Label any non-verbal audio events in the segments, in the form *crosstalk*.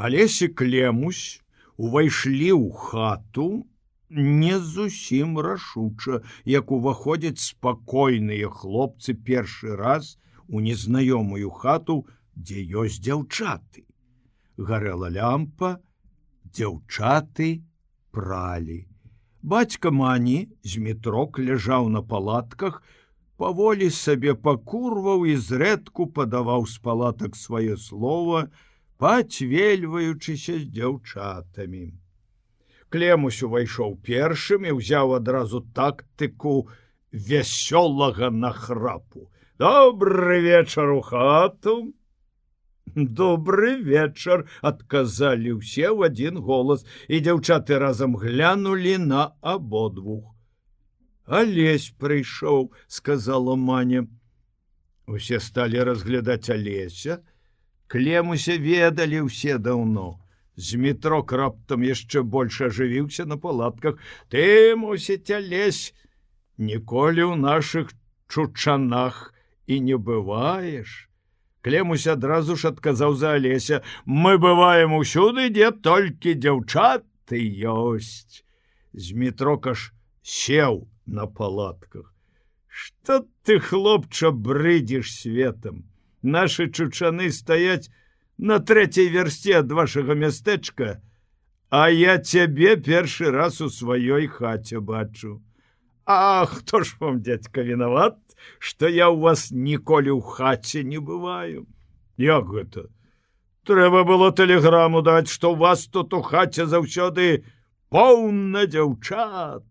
Алесе клемусь увайшлі ў хату не зусім рашуча, як уваходзяць спакойныя хлопцы першы раз у незнаёмую хату, дзе ёсць дзяўчаты. Гарэла лямпа, дзяўчаты пралі. Бацька мані з метрок ляжаў на палатках, паволі сабе пакурваў і зрэдку падаваў з палатак сваё слово, пацвельваючыся з дзяўчатамі. Клемусь увайшоў першым і ўзяў адразу тактыку вясёлага нахрапу. Добры вечар у хату, Добры вечар адказалі ўсе ў адзін голас і дзяўчаты разам глянулі на абодвух. Алесь прыйшоў, сказала маня. Усе сталі разглядаць алеся, Клемуся ведалі ўсе даўно. З метрок раптам яшчэ больш ажывіўся на палатках. Ты мусіць алесь, ніколі ў нашых чучанах і не бываеш. Клемусь адразу ж адказаў за алеся: Мы бываем усюды, дзе толькі дзяўчаты ёсць. З метрокаш сеў на палатках. Што ты, хлопча, брыдзіш светом. Нашы чучаны стаяць на трэцяй вярсце ад вашага мястэчка, А я цябе першы раз у сваёй хаце бачу. А хто ж вам дядька вінават? что я у вас ніколі ў хаце не бываю як гэта трэба было тэлеграму даць что у вас тут у хаце заўсёды поўна дзяўчат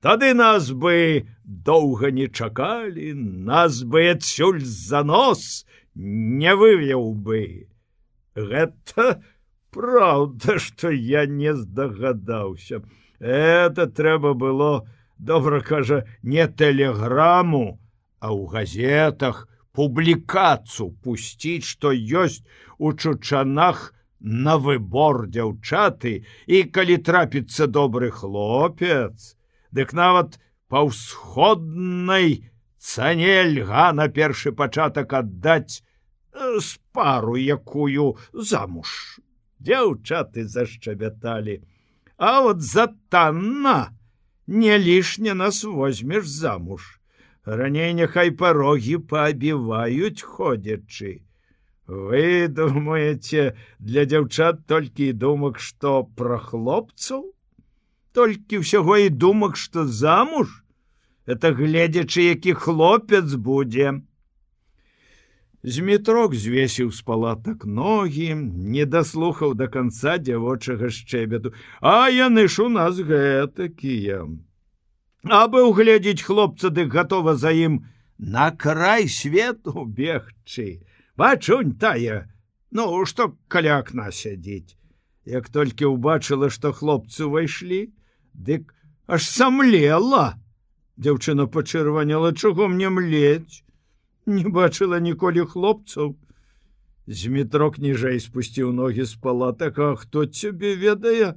тады нас бы доўга не чакалі нас бы адсюль за нос не вывеў бы. Гэта правда что я не здагадаўся. Это трэба было добра кажа не тэлеграму а ў газетах публікацыю пусціць што ёсць у чучанах на выбор дзяўчаты і калі трапіцца добры хлопец дык нават па ўсходнай цане льга на першы пачатак аддаць з э, пару якую замуж дзяўчаты зашчабяталі а вот за танна не лішне нас возьмеш замуж. Раней няхай парогі паабіваюць ходзячы. Вы думаеце, для дзяўчат толькі і думак, што пра хлопцаў, толькі ўсяго і думак, што замуж, это гледзячы, які хлопец будзе. Змітрок звесіў з палатак ногі, не даслухаў да канца дзявочага шчэбеду, А яны ж у нас гэтакія. Абы угледзець хлопца дык гатова за ім на край свету бегчы. Бачунь тая, Ну што каля акна сядзіць. Як толькі ўбачыла, што хлопцы ўвайшлі, дык аж самлела. Дзяўчына пачырваняла, чаго мне млець. Не бачыла ніколі хлопцаў. Змітрок ніжэй спусціў ногі з палатак. А хто цябе ведае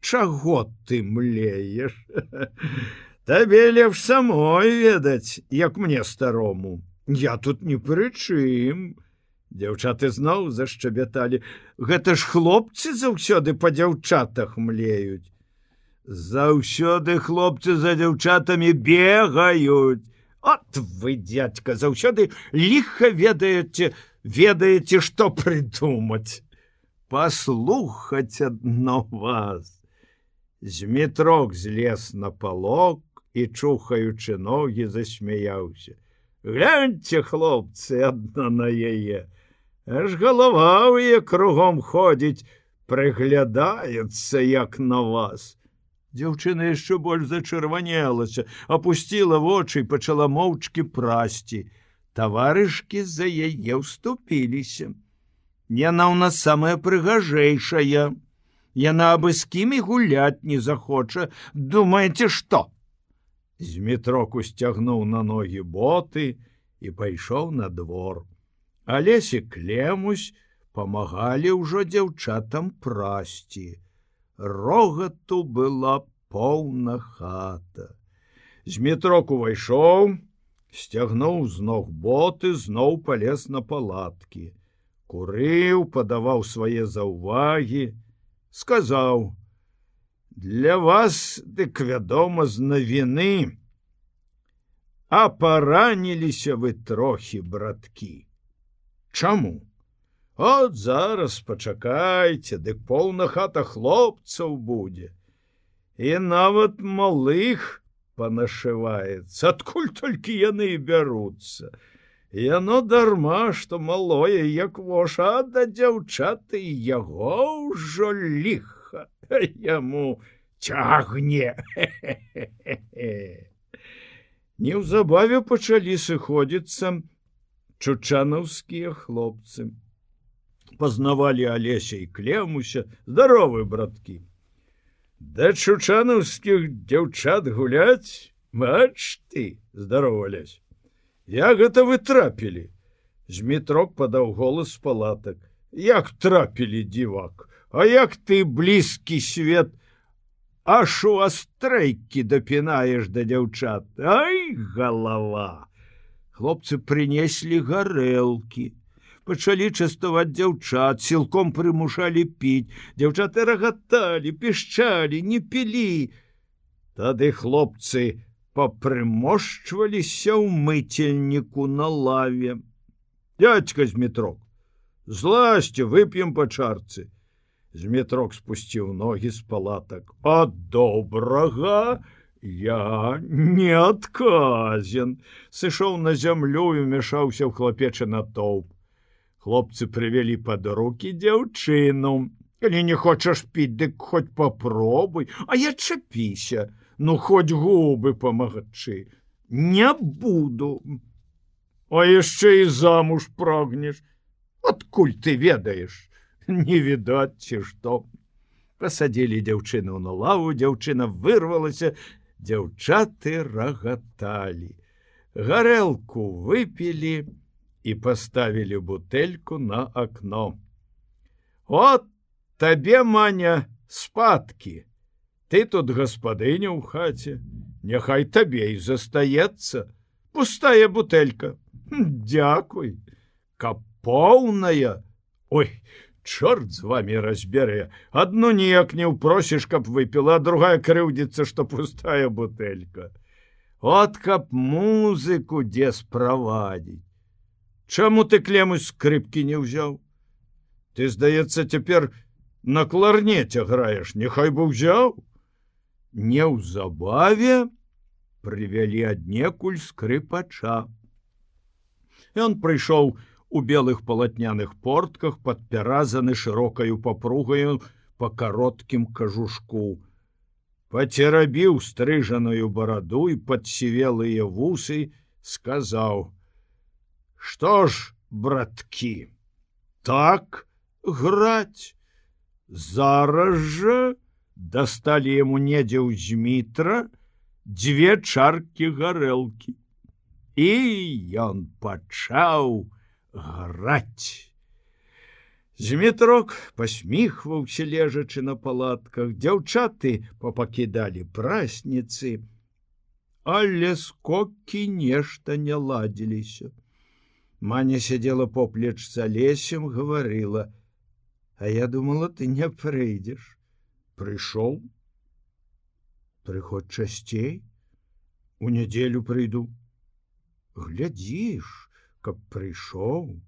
чаго ты млееш? *laughs* Табе лепш самой ведаць як мне старому. Я тут не прычым дзяўчаты зноў зашчабяталі. Гэта ж хлопцы заўсёды па дзяўчатах млеюць заўсёды хлопцы за дзяўчатамі бегаюць. От вы дядька заўсёды ліха ведаеце ведаеце что придумать послухаць одно вас. Зметрок злез на палок і чухаючы ногі засмяяўся. Гляньте хлопцы одна на яе. Аж галава яе кругом ходзіць прыглядаецца як на вас Дзяўчына яшчэ больш зачырванелася, опусціла вочы і пачала моўчкі прасці. Таварышкі за яе ўступіліся. Яна ў нас самая прыгажэйшая. Яна абы з кімі гуляць не захоча, думаеце што? Зметроку сцягнуў на ногі боты і пайшоў на двор. Алесе клемусь памагалі ўжо дзяўчатам прасці рогату была поўна хата. З метрок увайшоў, сцягнуў з ног боты, зноў палез на палаткі. закурыў, падаваў свае заўвагі, сказаў: « Для вас дык вядома з навіны, А параніліся вы трохі браткі. Чаму? От зараз пачакайце, дык поўна хата хлопцаў будзе. І нават малых панашываецца, адкуль толькі яны і бяруцца. Яно дарма, што малое, як воша да дзяўчаты яго ўжо ліха *laughs* яму цягне. *laughs* Неўзабаве пачалі сыходзіцца чучанаўскія хлопцы. Пазнавалі алеся і клемуся, здаровы браткі. Да чучанаўскіх дзяўчат гуляць, Мач ты, здаровалясь. Я гэта вы трапілі. Змітрок падаў голас палатак. Як трапілі дзівак, А як ты блізкі свет, аж у астрэйкі дапінаеш да дзяўчат Ай галава хлопцы прынеслі гарэлкі пачалі частаваць дзяўчат сілком прымушалі піць дзяўчаты рагаталі пішчалі не пілі тады хлопцы папрымошчваліся ў мыцельніку на лаве дядька з метро зласці вып'ем па чарцы Зметрок спусціў ногі з палатак. А добрага я не адказен. Сышоў на зямлю і мяшаўся ў хлапечы на тоўп. Хлопцы прывялі пад рукі дзяўчыну. Калі не хочаш піць, дык хоць попробуй, А я чапіся, ну хоць губы памагчы. Не буду. А яшчэ і замуж прагнеш. Адкуль ты ведаеш? не відаць ці што пасадзілі дзяўчыну на лаву дзяўчына вырвалася дзяўчаты рагаталі гарэлку выпілі і паставілі бутэльку на акно от табе маня спадкі ты тут гаспадыня ў хаце няхай табе і застаецца пустая бутэлька дзякуй каб поўная ой чорт з вами разбярэ одну ніяк не ўпросіш каб выпіла другая крыўдзіцца что пустая бутэлька от каб музыку дзе справадзіць Чаму ты клему скрыпкі не ўзяў? Ты здаецца цяпер на кларнете граеш няхай бы ўзяў. Неўзабаве прывялі аднекуль скрыпача. Ён прыйшоў у белых палатняных портках падпяразаны шырокаю папругаю по кароткім кажушку. Пацерабіў стрыжаную бараду і падсівелыя вусы, сказаў: « Што ж, браткі, так граць, Зараз жа дасталі яму недзе ў змітра дзве чаркі гарэлкі. І ён пачаў, граць. Зметрок посміхваўся лежачы на палатках, дзяўчаты попакідалі прасніцы, але скокі нешта не ладзіліся. Маня сядзела поплеч за лесем, гаварыла: « А я думала, ты не прыйдзеш. Прыйшоў. Прыход часцей, У нядзелю прыйду. Глядзіш, каб прыйшоў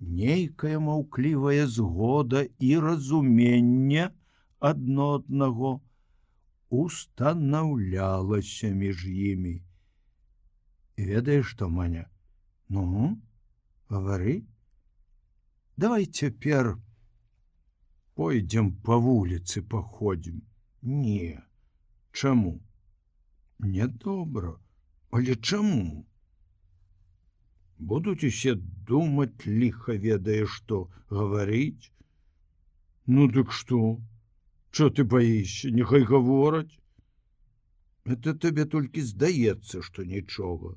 нейкая маўклівая згода і разумення адно аднаго устанаўлялася між імі ведаеш што маня ну гавары давай цяпер пойдзем по вуліцы паходзім не чаму недобра але чаму будуць усе думаць ліха ведае што гаварыць ну дык што чо ты баішся няхай гавораць это табе толькі здаецца што нічога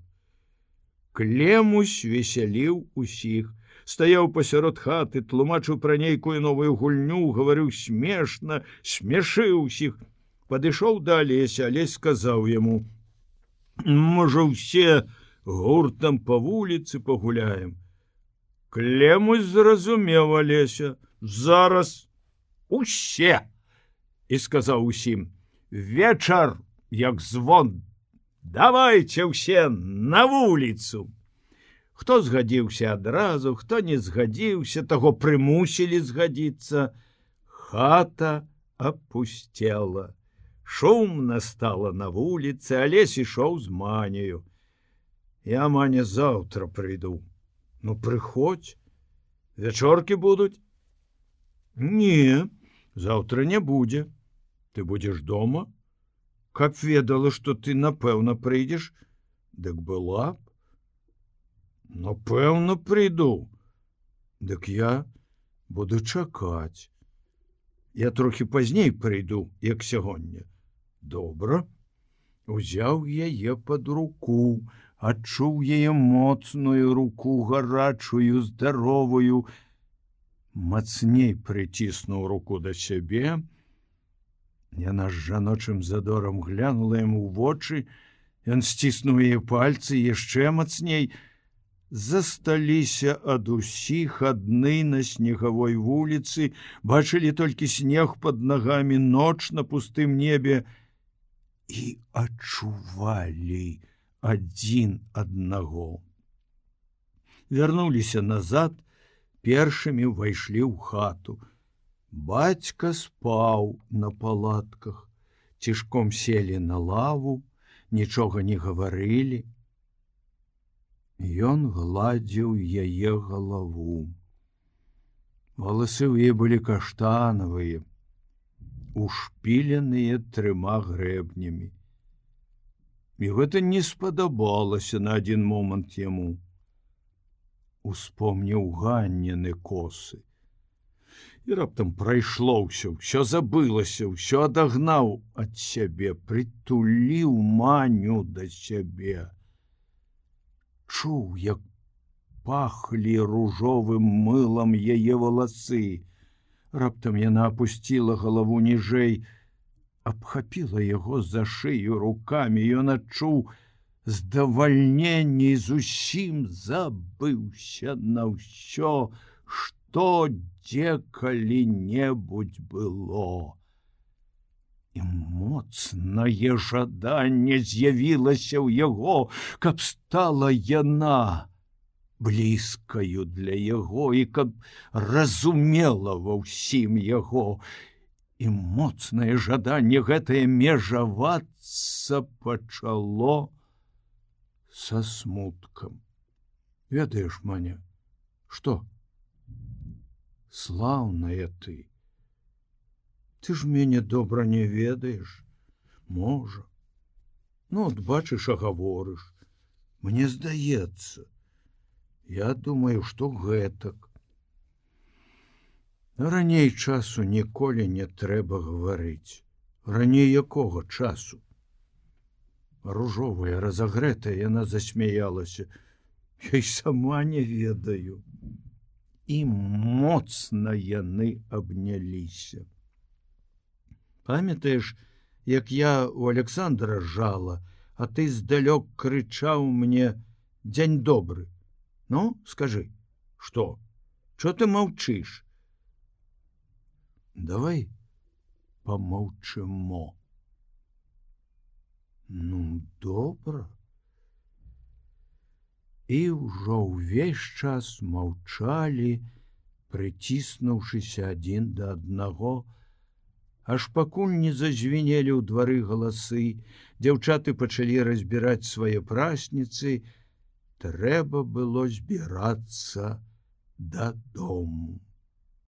клемусь весяліў усіх. Стаяў пасярод хаты тлумачыў пра нейкую новую гульню гаварыў смешна смяшыў усіх. Падышоў далей алесь сказаў яму можа ўсе у гуртам по вуліцы пагуляем Клемусь зразумеў алеся зараз усе і сказаў усім. Вечар як звон давайте ўсе на вуліцу хто згадзіўся адразу хто не згадзіўся таго прымусілі згадзіцца хата опусцела шумна стала на вуліцы алесь ішоў з манею. Я маня заўтра прыйду ну прыходзь вячоркі будуць не заўтра не будзе ты будзеш дома каб ведала что ты напэўна прыйдзеш дык была б. Напэўна прыйду дык я буду чакаць. Я трохі пазней прыйду як сягоння. Добра. Узяў яе под руку адчуў яе моцную руку гарачую здаровую. Мацней прыціснуў руку да сябе яна з жаночым задором глянула яму ў вочы ён сціснуў яе пальцы яшчэ мацней засталіся ад усіх адны на снегавой вуліцы бачылі толькі снег под нагамі ноч на пустым небе і адчувалі адзін аднаго. Вярнуліся назад, першымі ўвайшлі ў хату. Бацька спаў на палатках, цішком селі на лаву, нічога не гаварылі. Ён гладзіў яе галаву. Валасы ў е былі каштанавыя, ушпіленыя трыма грэбнямі і гэта не спадабалася на один момант яму успомніў ганнены косы і раптам прайшло ўсё все забылася ўсё адагнаў ад сябе притуліў маню да сябе чуў як пахлі ружовым мылам яе валасы раптам яна опусціла галаву ніжэй абхапіла яго за шыю руками. Ён адчуў здавальненне зусім забыўся на ўсё что дзе калі-небудзь было. І моцнае жаданне з'явілася ў яго каб стала яна блізкаю для яго і каб разумела ва ўсім яго. І моцнае жаданне гэтае межавацца пачало са смуткам. Ведаеш маня что слаўная ты. Ты ж мяне добра не ведаеш можа. Ну от бачыш а гаворыш мне здаецца я думаю что гэтак. Раней часу ніколі не трэба гаварыць. Раней якога часу? Ружовая разагрэтая яна засмяялася. Я сама не ведаю і моцна яны абняліся. Памятаеш як я у александра жала а ты здалёк крычаў мне дзень добры ну скажи что что ты маўчыш? Давай помолчимо ну добра і ўжо ўвесь час маўчалі прыціснуўшыся адзін да аднаго. Аж пакуль не зазвенелі ў двары галасы дзяўчаты пачалі разбіраць свае прасніцы. Трэба было збірацца дадому